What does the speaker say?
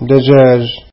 desejo